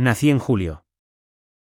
Nací en julio.